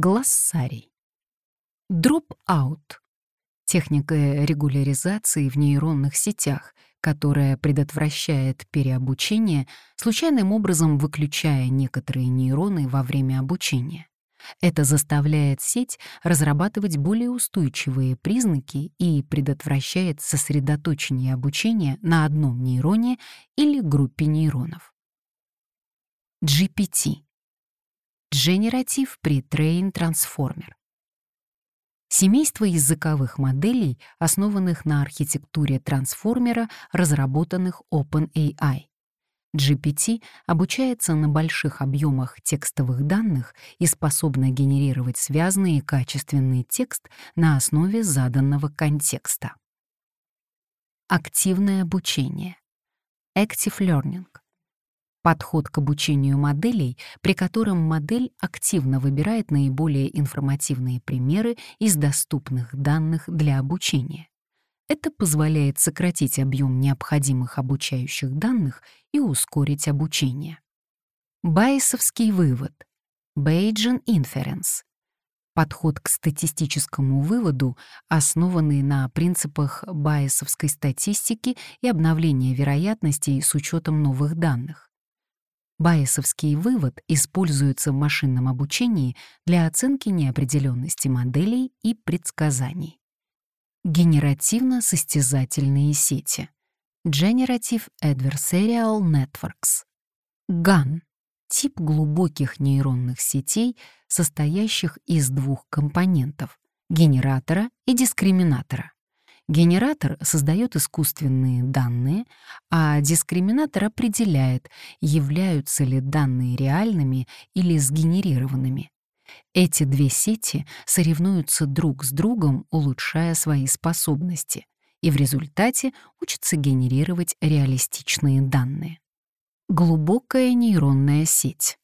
Глоссарий. Dropout — техника регуляризации в нейронных сетях, которая предотвращает переобучение, случайным образом выключая некоторые нейроны во время обучения. Это заставляет сеть разрабатывать более устойчивые признаки и предотвращает сосредоточение обучения на одном нейроне или группе нейронов. GPT Generative Pre-Train Transformer. Семейство языковых моделей, основанных на архитектуре трансформера, разработанных OpenAI. GPT обучается на больших объемах текстовых данных и способна генерировать связанный и качественный текст на основе заданного контекста. Активное обучение. Active Learning Подход к обучению моделей, при котором модель активно выбирает наиболее информативные примеры из доступных данных для обучения. Это позволяет сократить объем необходимых обучающих данных и ускорить обучение. Байесовский вывод. Bayesian Inference. Подход к статистическому выводу, основанный на принципах байесовской статистики и обновления вероятностей с учетом новых данных. Байесовский вывод используется в машинном обучении для оценки неопределенности моделей и предсказаний. Генеративно-состязательные сети. Generative Adversarial Networks. GAN — тип глубоких нейронных сетей, состоящих из двух компонентов — генератора и дискриминатора. Генератор создает искусственные данные, а дискриминатор определяет, являются ли данные реальными или сгенерированными. Эти две сети соревнуются друг с другом, улучшая свои способности, и в результате учатся генерировать реалистичные данные. Глубокая нейронная сеть.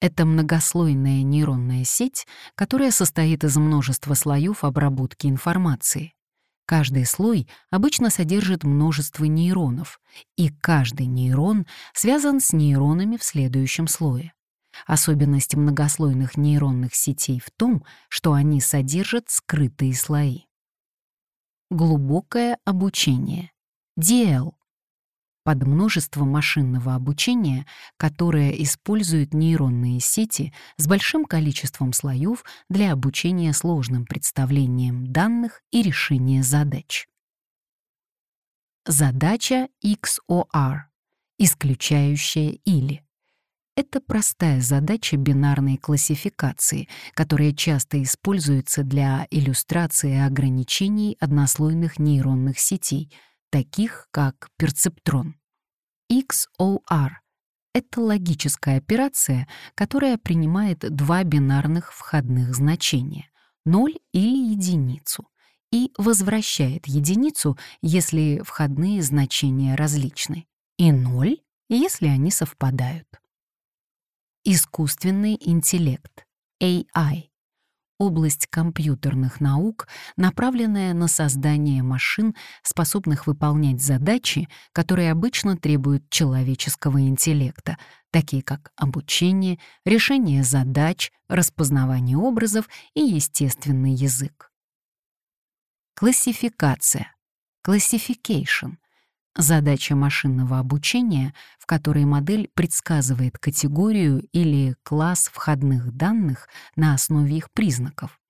Это многослойная нейронная сеть, которая состоит из множества слоев обработки информации. Каждый слой обычно содержит множество нейронов, и каждый нейрон связан с нейронами в следующем слое. Особенность многослойных нейронных сетей в том, что они содержат скрытые слои. Глубокое обучение. DL под множество машинного обучения, которое использует нейронные сети с большим количеством слоев для обучения сложным представлениям данных и решения задач. Задача XOR, исключающая или. Это простая задача бинарной классификации, которая часто используется для иллюстрации ограничений однослойных нейронных сетей — таких как перцептрон. XOR — это логическая операция, которая принимает два бинарных входных значения — 0 или единицу, и возвращает единицу, если входные значения различны, и 0, если они совпадают. Искусственный интеллект — AI область компьютерных наук, направленная на создание машин, способных выполнять задачи, которые обычно требуют человеческого интеллекта, такие как обучение, решение задач, распознавание образов и естественный язык. Классификация. Classification Задача машинного обучения, в которой модель предсказывает категорию или класс входных данных на основе их признаков.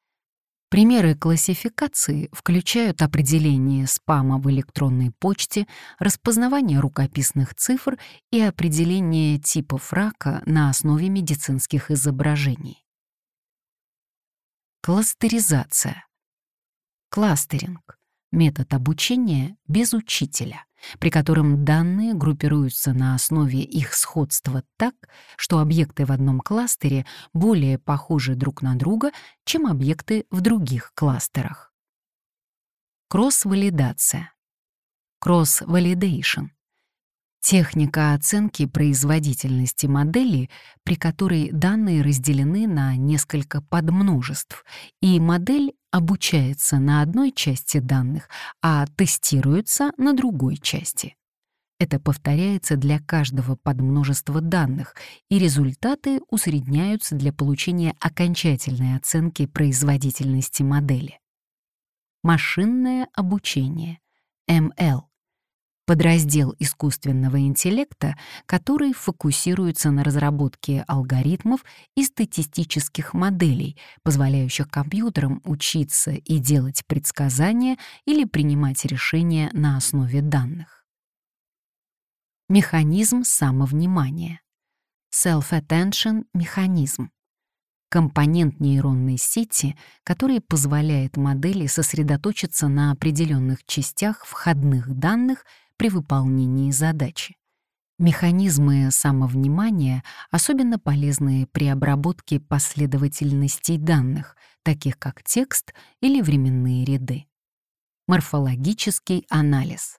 Примеры классификации включают определение спама в электронной почте, распознавание рукописных цифр и определение типов рака на основе медицинских изображений. Кластеризация. Кластеринг — метод обучения без учителя при котором данные группируются на основе их сходства так, что объекты в одном кластере более похожи друг на друга, чем объекты в других кластерах. Кросс-валидация. Кросс-валидейшн Техника оценки производительности модели, при которой данные разделены на несколько подмножеств, и модель обучается на одной части данных, а тестируется на другой части. Это повторяется для каждого подмножества данных, и результаты усредняются для получения окончательной оценки производительности модели. Машинное обучение, ML, подраздел искусственного интеллекта, который фокусируется на разработке алгоритмов и статистических моделей, позволяющих компьютерам учиться и делать предсказания или принимать решения на основе данных. Механизм самовнимания. Self-attention механизм. Компонент нейронной сети, который позволяет модели сосредоточиться на определенных частях входных данных при выполнении задачи. Механизмы самовнимания особенно полезны при обработке последовательностей данных, таких как текст или временные ряды. Морфологический анализ.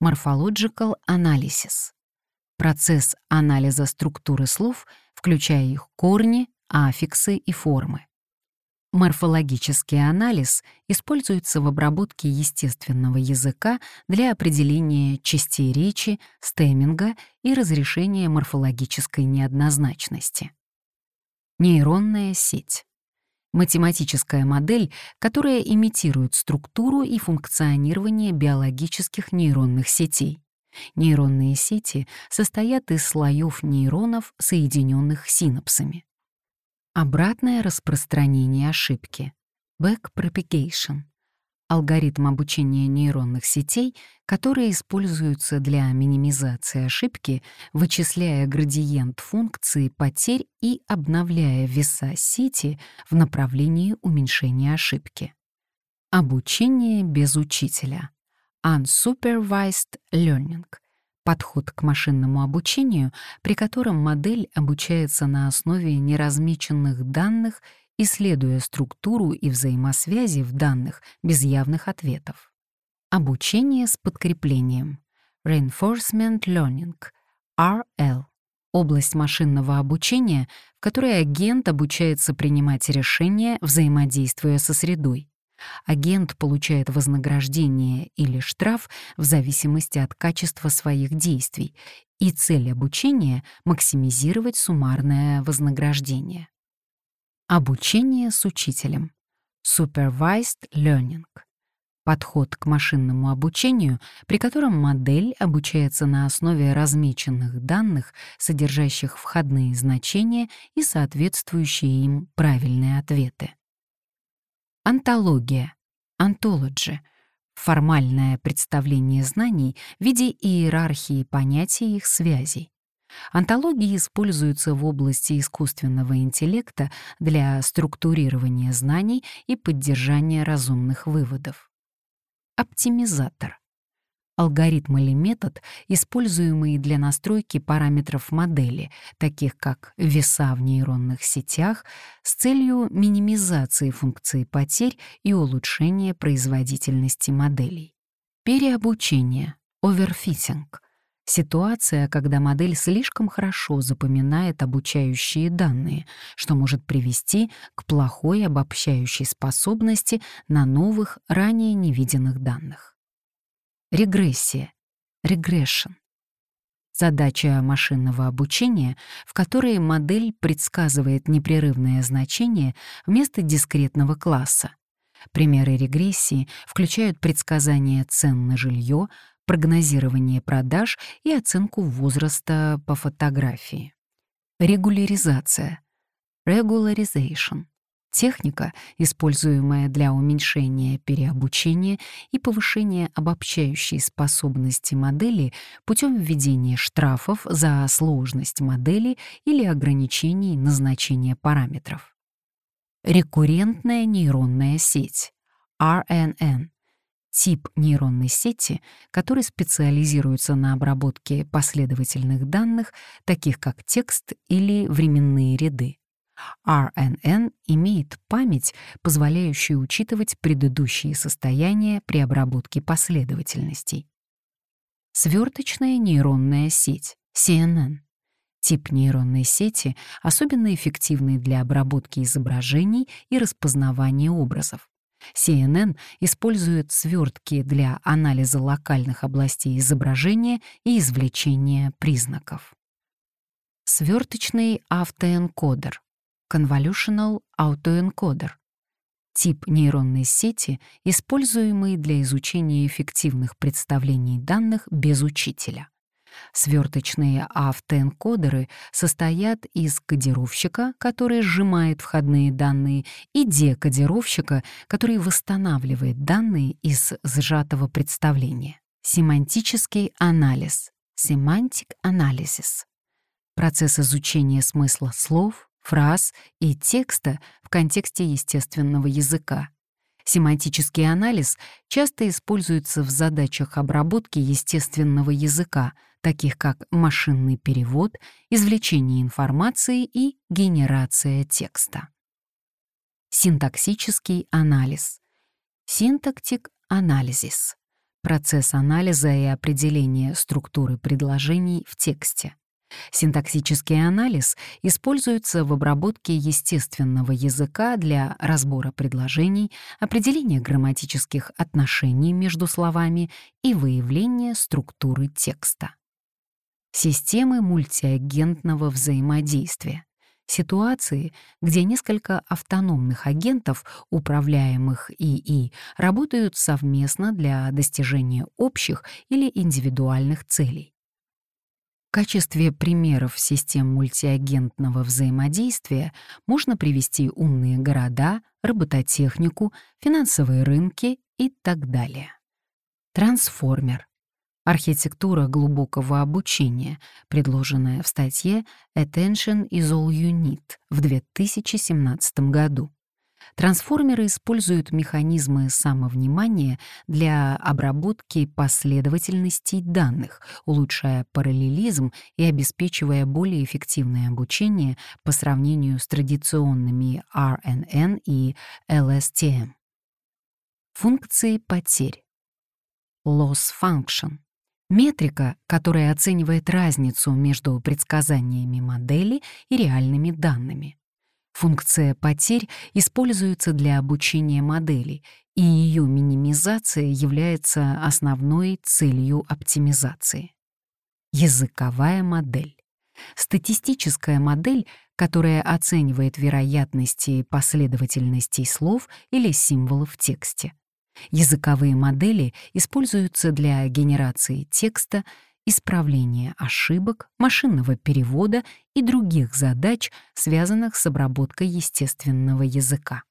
Morphological Analysis — процесс анализа структуры слов, включая их корни, аффиксы и формы. Морфологический анализ используется в обработке естественного языка для определения частей речи, стеминга и разрешения морфологической неоднозначности. Нейронная сеть математическая модель, которая имитирует структуру и функционирование биологических нейронных сетей. Нейронные сети состоят из слоев нейронов, соединенных синапсами. Обратное распространение ошибки — backpropagation алгоритм обучения нейронных сетей, которые используются для минимизации ошибки, вычисляя градиент функции потерь и обновляя веса сети в направлении уменьшения ошибки. Обучение без учителя. Unsupervised learning — подход к машинному обучению, при котором модель обучается на основе неразмеченных данных исследуя структуру и взаимосвязи в данных без явных ответов. Обучение с подкреплением. Reinforcement Learning. RL. Область машинного обучения, в которой агент обучается принимать решения, взаимодействуя со средой. Агент получает вознаграждение или штраф в зависимости от качества своих действий, и цель обучения — максимизировать суммарное вознаграждение. Обучение с учителем. Supervised Learning. Подход к машинному обучению, при котором модель обучается на основе размеченных данных, содержащих входные значения и соответствующие им правильные ответы. Антология. Ontology — формальное представление знаний в виде иерархии понятий и их связей. Антологии используются в области искусственного интеллекта для структурирования знаний и поддержания разумных выводов. Оптимизатор — алгоритм или метод, используемый для настройки параметров модели, таких как веса в нейронных сетях, с целью минимизации функции потерь и улучшения производительности моделей. Переобучение — оверфитинг Ситуация, когда модель слишком хорошо запоминает обучающие данные, что может привести к плохой обобщающей способности на новых, ранее невиденных данных. Регрессия. Regression. Задача машинного обучения, в которой модель предсказывает непрерывное значение вместо дискретного класса. Примеры регрессии включают предсказание цен на жилье, прогнозирование продаж и оценку возраста по фотографии. Регуляризация. Regularization. Техника, используемая для уменьшения переобучения и повышения обобщающей способности модели путем введения штрафов за сложность модели или ограничений назначения параметров. Рекуррентная нейронная сеть. RNN тип нейронной сети, который специализируется на обработке последовательных данных, таких как текст или временные ряды. RNN имеет память, позволяющую учитывать предыдущие состояния при обработке последовательностей. Сверточная нейронная сеть, CNN. Тип нейронной сети, особенно эффективный для обработки изображений и распознавания образов. CNN использует свертки для анализа локальных областей изображения и извлечения признаков. Сверточный автоэнкодер Convolutional Autoencoder тип нейронной сети, используемый для изучения эффективных представлений данных без учителя. Сверточные автоэнкодеры состоят из кодировщика, который сжимает входные данные, и декодировщика, который восстанавливает данные из сжатого представления. Семантический анализ. Semantic Analysis. Процесс изучения смысла слов, фраз и текста в контексте естественного языка. Семантический анализ часто используется в задачах обработки естественного языка, таких как машинный перевод, извлечение информации и генерация текста. Синтаксический анализ. Синтактик анализис. Процесс анализа и определения структуры предложений в тексте. Синтаксический анализ используется в обработке естественного языка для разбора предложений, определения грамматических отношений между словами и выявления структуры текста. Системы мультиагентного взаимодействия. Ситуации, где несколько автономных агентов, управляемых ИИ, работают совместно для достижения общих или индивидуальных целей качестве примеров систем мультиагентного взаимодействия можно привести умные города, робототехнику, финансовые рынки и так далее. Трансформер — архитектура глубокого обучения, предложенная в статье «Attention is all you need» в 2017 году. Трансформеры используют механизмы самовнимания для обработки последовательностей данных, улучшая параллелизм и обеспечивая более эффективное обучение по сравнению с традиционными RNN и LSTM. Функции потерь. Loss function — метрика, которая оценивает разницу между предсказаниями модели и реальными данными. Функция потерь используется для обучения модели, и ее минимизация является основной целью оптимизации. Языковая модель. Статистическая модель, которая оценивает вероятности последовательностей слов или символов в тексте. Языковые модели используются для генерации текста, исправления ошибок, машинного перевода и других задач, связанных с обработкой естественного языка.